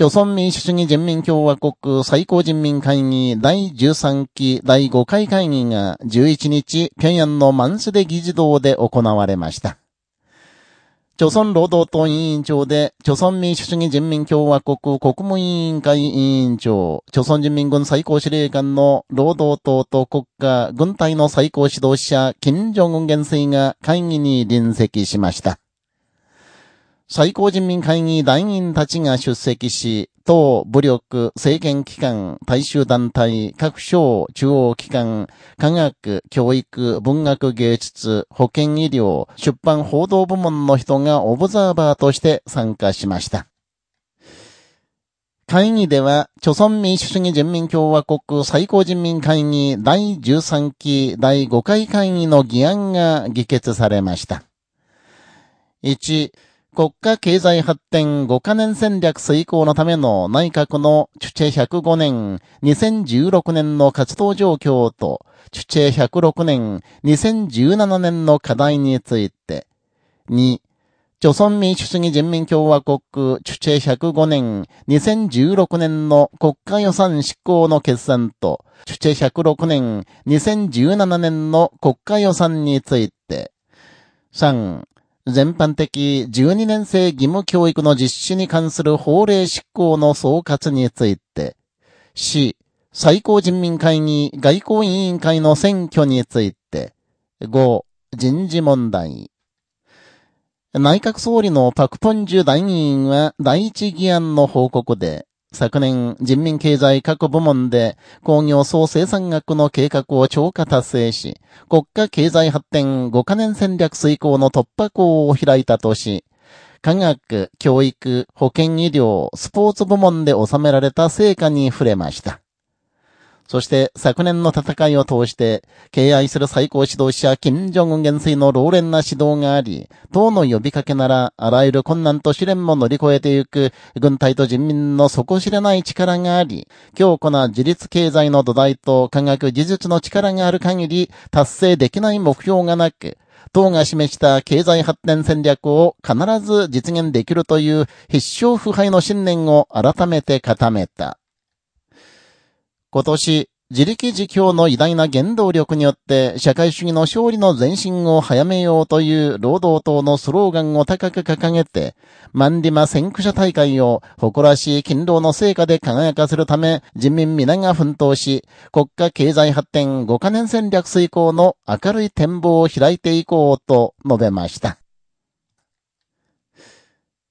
朝鮮民主主義人民共和国最高人民会議第13期第5回会議が11日、平壌のマンスデ議事堂で行われました。朝鮮労働党委員長で、朝鮮民主主義人民共和国国務委員会委員長、朝鮮人民軍最高司令官の労働党と国家、軍隊の最高指導者、金正恩元帥が会議に臨席しました。最高人民会議団員たちが出席し、党、武力、政権機関、大衆団体、各省、中央機関、科学、教育、文学芸術、保健医療、出版報道部門の人がオブザーバーとして参加しました。会議では、朝鮮民主主義人民共和国最高人民会議第13期第5回会議の議案が議決されました。1、国家経済発展5カ年戦略遂行のための内閣のチュチェ105年、2016年の活動状況と、チュチェ106年、2017年の課題について、2、朝鮮民主主義人民共和国チュチェ105年、2016年の国家予算執行の決算と、チュチェ106年、2017年の国家予算について、3、全般的12年生義務教育の実施に関する法令執行の総括について、4、最高人民会議外交委員会の選挙について、5、人事問題。内閣総理のパクポンジュ大議員は第一議案の報告で、昨年、人民経済各部門で工業総生産額の計画を超過達成し、国家経済発展5カ年戦略遂行の突破口を開いたとし、科学、教育、保健医療、スポーツ部門で収められた成果に触れました。そして昨年の戦いを通して、敬愛する最高指導者金正恩元帥の老練な指導があり、党の呼びかけなら、あらゆる困難と試練も乗り越えてゆく、軍隊と人民の底知れない力があり、強固な自立経済の土台と科学技術の力がある限り、達成できない目標がなく、党が示した経済発展戦略を必ず実現できるという必勝腐敗の信念を改めて固めた。今年、自力自強の偉大な原動力によって社会主義の勝利の前進を早めようという労働党のスローガンを高く掲げて、マンディマ先駆者大会を誇らしい勤労の成果で輝かせるため人民皆が奮闘し、国家経済発展5カ年戦略遂行の明るい展望を開いていこうと述べました。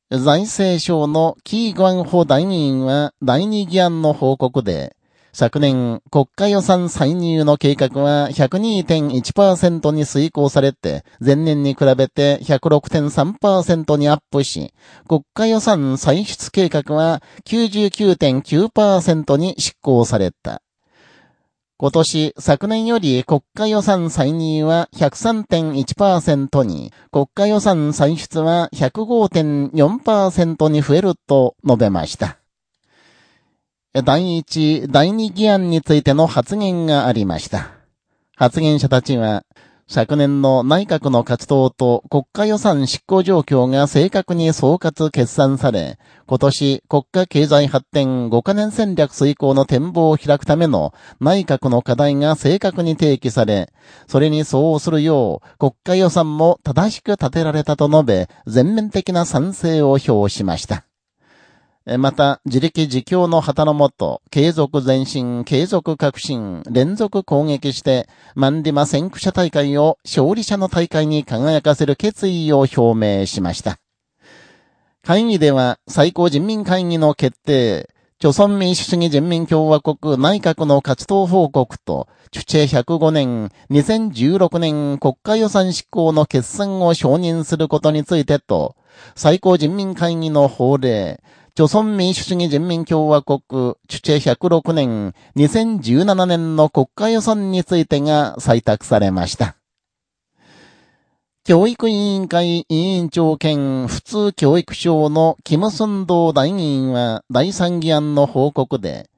財政省のキー・グワンホ大議員は第二議案の報告で、昨年、国家予算歳入の計画は102.1%に遂行されて、前年に比べて106.3%にアップし、国家予算歳出計画は99.9%に執行された。今年、昨年より国家予算歳入は103.1%に、国家予算歳出は105.4%に増えると述べました。第一、第二議案についての発言がありました。発言者たちは、昨年の内閣の活動と国家予算執行状況が正確に総括決算され、今年国家経済発展5カ年戦略遂行の展望を開くための内閣の課題が正確に提起され、それに相応するよう国家予算も正しく立てられたと述べ、全面的な賛成を表しました。また、自力自強の旗のもと、継続前進、継続革新、連続攻撃して、マンディマ先駆者大会を勝利者の大会に輝かせる決意を表明しました。会議では、最高人民会議の決定、朝鮮民主主義人民共和国内閣の活動報告と、チュチェ105年、2016年国家予算執行の決算を承認することについてと、最高人民会議の法令、朝鮮民主主義人民共和国、チュチェ106年、2017年の国家予算についてが採択されました。教育委員会委員長兼普通教育省のキム・スンドー大議員は第三議案の報告で、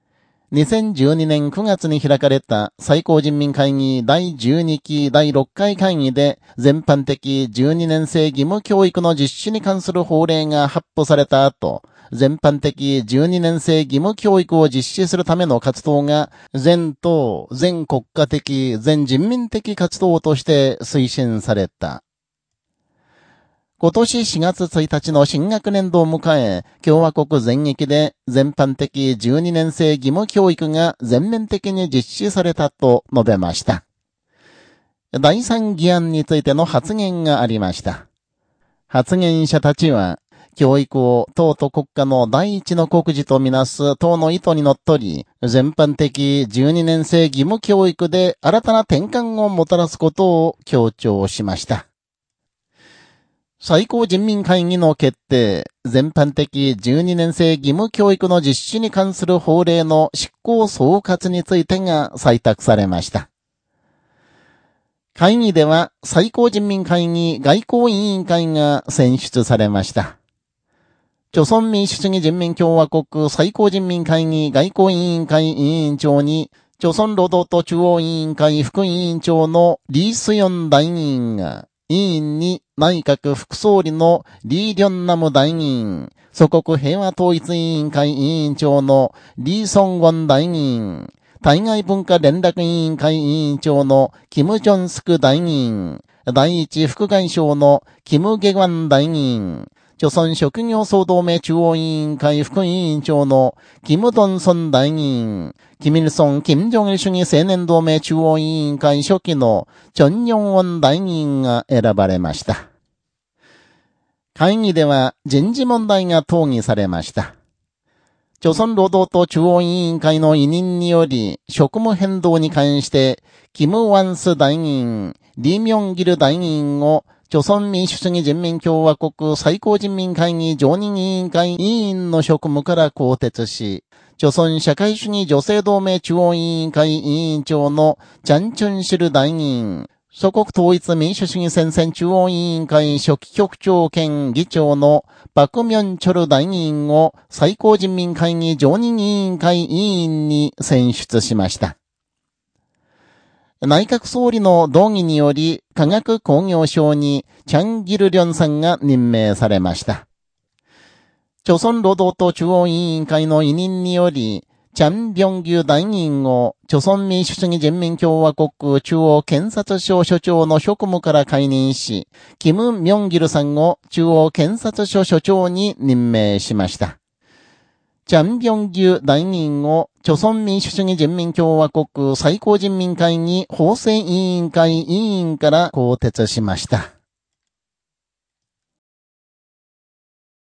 2012年9月に開かれた最高人民会議第12期第6回会議で全般的12年生義務教育の実施に関する法令が発布された後、全般的12年生義務教育を実施するための活動が、全党、全国家的、全人民的活動として推進された。今年4月1日の新学年度を迎え、共和国全域で全般的12年生義務教育が全面的に実施されたと述べました。第三議案についての発言がありました。発言者たちは、教育を党と国家の第一の国事とみなす党の意図にのっとり、全般的12年生義務教育で新たな転換をもたらすことを強調しました。最高人民会議の決定、全般的12年生義務教育の実施に関する法令の執行総括についてが採択されました。会議では最高人民会議外交委員会が選出されました。朝鮮民主主義人民共和国最高人民会議外交委員会委員長に、朝鮮労働党中央委員会副委員長のリースヨン大議員が、委員に内閣副総理のリー・リョンナム大議員、祖国平和統一委員会委員長のリー・ソンゴン大議員、対外文化連絡委員会委員長のキム・ジョンスク大議員、第一副外相のキム・ゲワン大議員、朝鮮職業総同盟中央委員会副委員長のキム・ドンソン大議員、キミルソン・キム・ジョン主義青年同盟中央委員会初期のチョン・ヨンウォン大議員が選ばれました。会議では人事問題が討議されました。朝鮮労働党中央委員会の委任により、職務変動に関して、キム・ワンス大議員、リー・ミョンギル大議員を朝鮮民主主義人民共和国最高人民会議常任委員会委員の職務から更迭し、朝鮮社会主義女性同盟中央委員会委員長のチャンチュンシル大議員、祖国統一民主主義戦線中央委員会初期局長兼議長のパクミョンチョル大議員を最高人民会議常任委員会委員に選出しました。内閣総理の動議により、科学工業省にチャンギルリョンさんが任命されました。朝鮮労働党中央委員会の委任により、チャン・ビョンギュ大議員を、朝鮮民主主義人民共和国中央検察省所長の職務から解任し、キム・ミョンギルさんを中央検察署所長に任命しました。チャン・ビョンギュ大議員を、朝鮮民主主義人民共和国最高人民会議法制委員会委員から更迭しました。